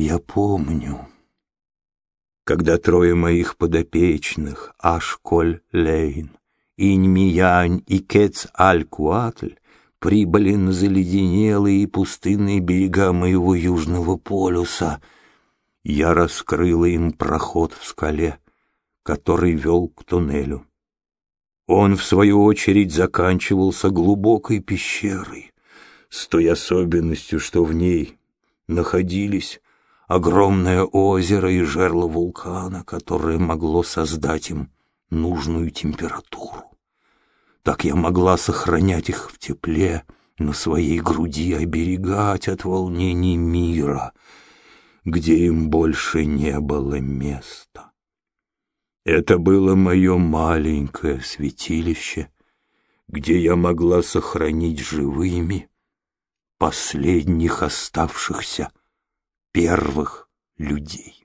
Я помню, когда трое моих подопечных, Ашколь Лейн, Инь-Миянь и Кец-Аль-Куатль, прибыли на заледенелые и пустынные берега моего южного полюса, я раскрыла им проход в скале, который вел к туннелю. Он, в свою очередь, заканчивался глубокой пещерой, с той особенностью, что в ней находились огромное озеро и жерло вулкана, которое могло создать им нужную температуру. Так я могла сохранять их в тепле на своей груди, оберегать от волнений мира, где им больше не было места. Это было мое маленькое святилище, где я могла сохранить живыми последних оставшихся первых людей.